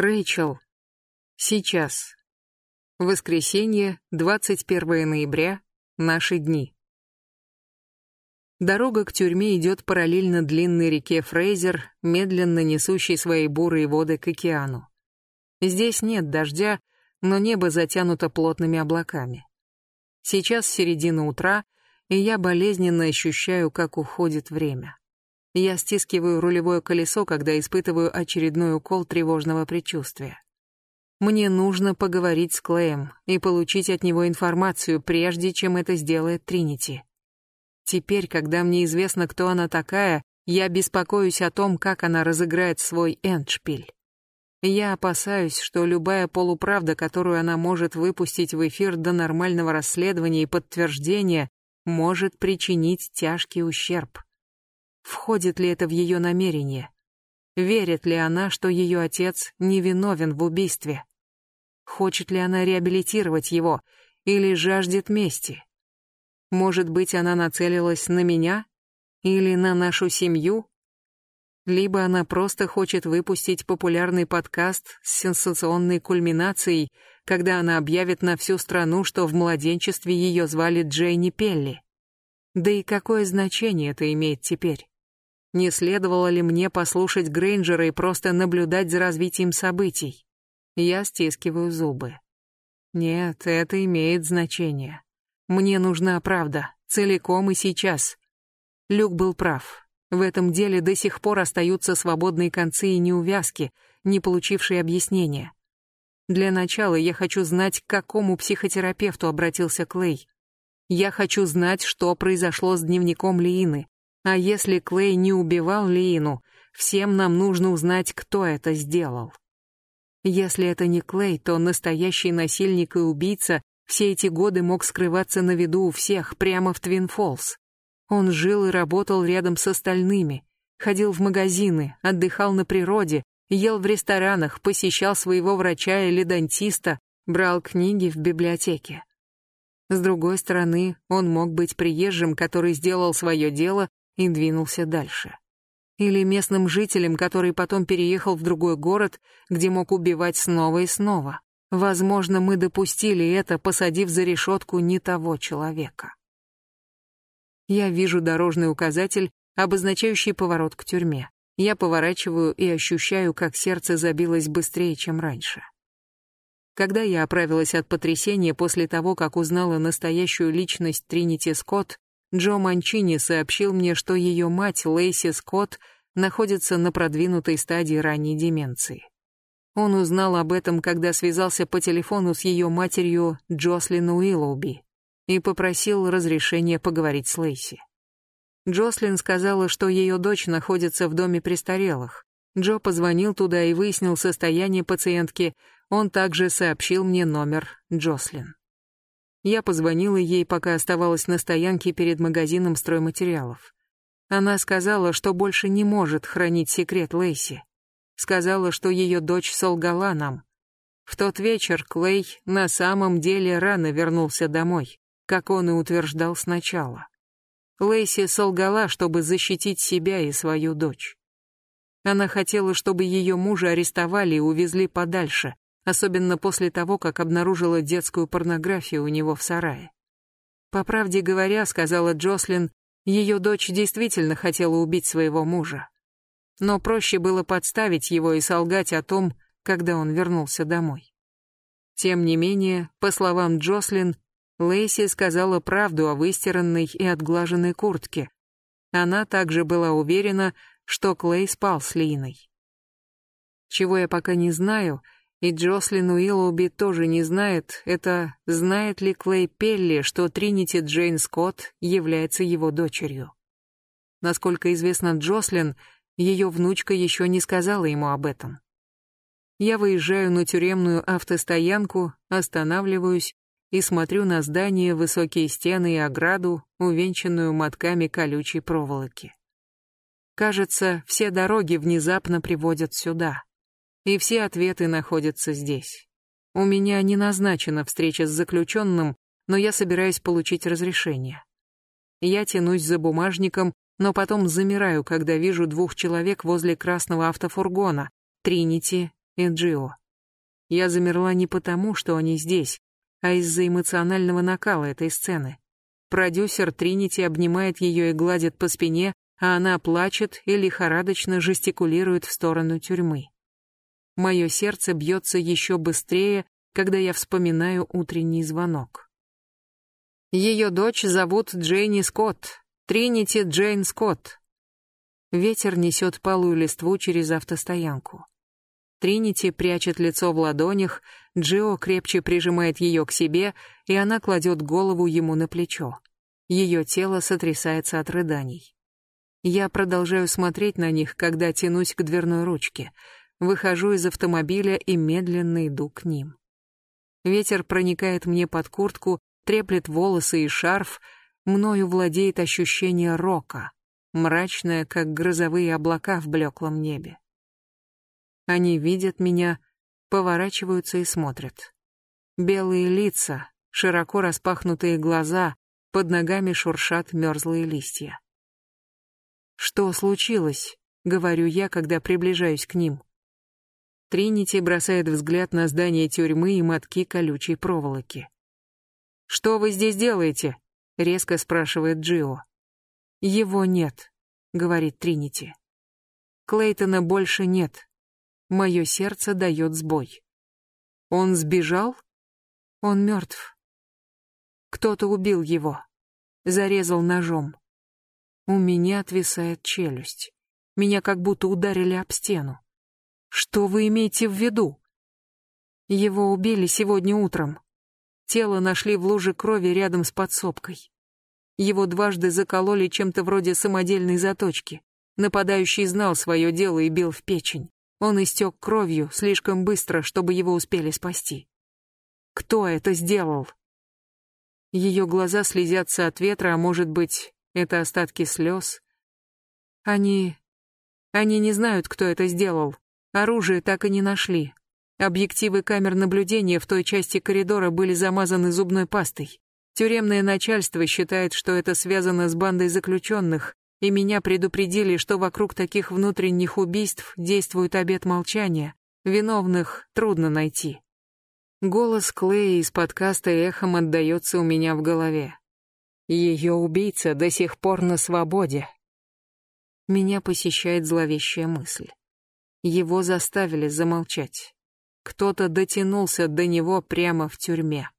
Рэйчел. Сейчас. Воскресенье, 21 ноября. Наши дни. Дорога к тюрьме идет параллельно длинной реке Фрейзер, медленно несущей свои бурые воды к океану. Здесь нет дождя, но небо затянуто плотными облаками. Сейчас середина утра, и я болезненно ощущаю, как уходит время. Я стискиваю рулевое колесо, когда испытываю очередной укол тревожного предчувствия. Мне нужно поговорить с Клеем и получить от него информацию, прежде чем это сделает Тринити. Теперь, когда мне известно, кто она такая, я беспокоюсь о том, как она разыграет свой эндшпиль. Я опасаюсь, что любая полуправда, которую она может выпустить в эфир до нормального расследования и подтверждения, может причинить тяжкий ущерб. Входит ли это в ее намерение? Верит ли она, что ее отец невиновен в убийстве? Хочет ли она реабилитировать его или жаждет мести? Может быть, она нацелилась на меня или на нашу семью? Либо она просто хочет выпустить популярный подкаст с сенсационной кульминацией, когда она объявит на всю страну, что в младенчестве ее звали Джейни Пелли. Да и какое значение это имеет теперь? Не следовало ли мне послушать Грейнджера и просто наблюдать за развитием событий? Я стискиваю зубы. Нет, это имеет значение. Мне нужна правда, целиком и сейчас. Люк был прав. В этом деле до сих пор остаются свободные концы и неувязки, не получившие объяснения. Для начала я хочу знать, к какому психотерапевту обратился Клей. Я хочу знать, что произошло с дневником Лиины. А если Клей не убивал Лиину, всем нам нужно узнать, кто это сделал. Если это не Клей, то настоящий насильник и убийца все эти годы мог скрываться на виду у всех, прямо в Твин Фолс. Он жил и работал рядом с остальными, ходил в магазины, отдыхал на природе, ел в ресторанах, посещал своего врача или дантиста, брал книги в библиотеке. С другой стороны, он мог быть приезжим, который сделал свое дело и двинулся дальше или местным жителем, который потом переехал в другой город, где мог убивать снова и снова. Возможно, мы допустили это, посадив за решетку не того человека. Я вижу дорожный указатель, обозначающий поворот к тюрьме. Я поворачиваю и ощущаю, как сердце забилось быстрее, чем раньше. Когда я оправилась от потрясения после того, как узнала настоящую личность Тринити Скотт, Джо Манчини сообщил мне, что ее мать, Лейси Скотт, находится на продвинутой стадии ранней деменции. Он узнал об этом, когда связался по телефону с ее матерью Джослин Уиллоуби и попросил разрешения поговорить с Лейси. Джослин сказала, что ее дочь находится в доме престарелых. Джо позвонил туда и выяснил состояние пациентки, он также сообщил мне номер Джослин. Я позвонила ей, пока оставалась на стоянке перед магазином стройматериалов. Она сказала, что больше не может хранить секрет Лейси. Сказала, что ее дочь солгала нам. В тот вечер Клей на самом деле рано вернулся домой, как он и утверждал сначала. Лейси солгала, чтобы защитить себя и свою дочь. Она хотела, чтобы ее мужа арестовали и увезли подальше, особенно после того, как обнаружила детскую порнографию у него в сарае. По правде говоря, сказала Джослин, ее дочь действительно хотела убить своего мужа. Но проще было подставить его и солгать о том, когда он вернулся домой. Тем не менее, по словам Джослин, Лейси сказала правду о выстиранной и отглаженной куртке. Она также была уверена, что Клей спал с Линой. Чего я пока не знаю — и Джослин Уиллоуби тоже не знает, это знает ли Клей Пелли, что Тринити Джейн Скотт является его дочерью. Насколько известно Джослин, ее внучка еще не сказала ему об этом. Я выезжаю на тюремную автостоянку, останавливаюсь и смотрю на здание, высокие стены и ограду, увенчанную мотками колючей проволоки. Кажется, все дороги внезапно приводят сюда и все ответы находятся здесь. У меня не назначена встреча с заключенным, но я собираюсь получить разрешение. Я тянусь за бумажником, но потом замираю, когда вижу двух человек возле красного автофургона, Тринити и Джио. Я замерла не потому, что они здесь, а из-за эмоционального накала этой сцены. Продюсер Тринити обнимает ее и гладит по спине, а она плачет и лихорадочно жестикулирует в сторону тюрьмы. Мое сердце бьется еще быстрее, когда я вспоминаю утренний звонок. Ее дочь зовут Джейни Скотт, Тринити Джейн Скотт. Ветер несет палую листву через автостоянку. Тринити прячет лицо в ладонях, Джио крепче прижимает ее к себе, и она кладет голову ему на плечо. Ее тело сотрясается от рыданий. Я продолжаю смотреть на них, когда тянусь к дверной ручке. Выхожу из автомобиля и медленно иду к ним. Ветер проникает мне под куртку, треплет волосы и шарф, мною владеет ощущение рока, мрачное, как грозовые облака в блеклом небе. Они видят меня, поворачиваются и смотрят. Белые лица, широко распахнутые глаза, под ногами шуршат мерзлые листья. «Что случилось?» — говорю я, когда приближаюсь к ним. Тринити бросает взгляд на здание тюрьмы и мотки колючей проволоки. «Что вы здесь делаете?» — резко спрашивает Джио. «Его нет», — говорит Тринити. «Клейтона больше нет. Мое сердце дает сбой. Он сбежал? Он мертв. Кто-то убил его. Зарезал ножом. У меня отвисает челюсть. Меня как будто ударили об стену. Что вы имеете в виду? Его убили сегодня утром. Тело нашли в луже крови рядом с подсобкой. Его дважды закололи чем-то вроде самодельной заточки. Нападающий знал свое дело и бил в печень. Он истек кровью слишком быстро, чтобы его успели спасти. Кто это сделал? Ее глаза слезятся от ветра, а может быть, это остатки слез. Они... Они не знают, кто это сделал. Оружие так и не нашли. Объективы камер наблюдения в той части коридора были замазаны зубной пастой. Тюремное начальство считает, что это связано с бандой заключенных, и меня предупредили, что вокруг таких внутренних убийств действует обет молчания, виновных трудно найти. Голос Клея из подкаста эхом отдается у меня в голове. Ее убийца до сих пор на свободе. Меня посещает зловещая мысль. Его заставили замолчать. Кто-то дотянулся до него прямо в тюрьме.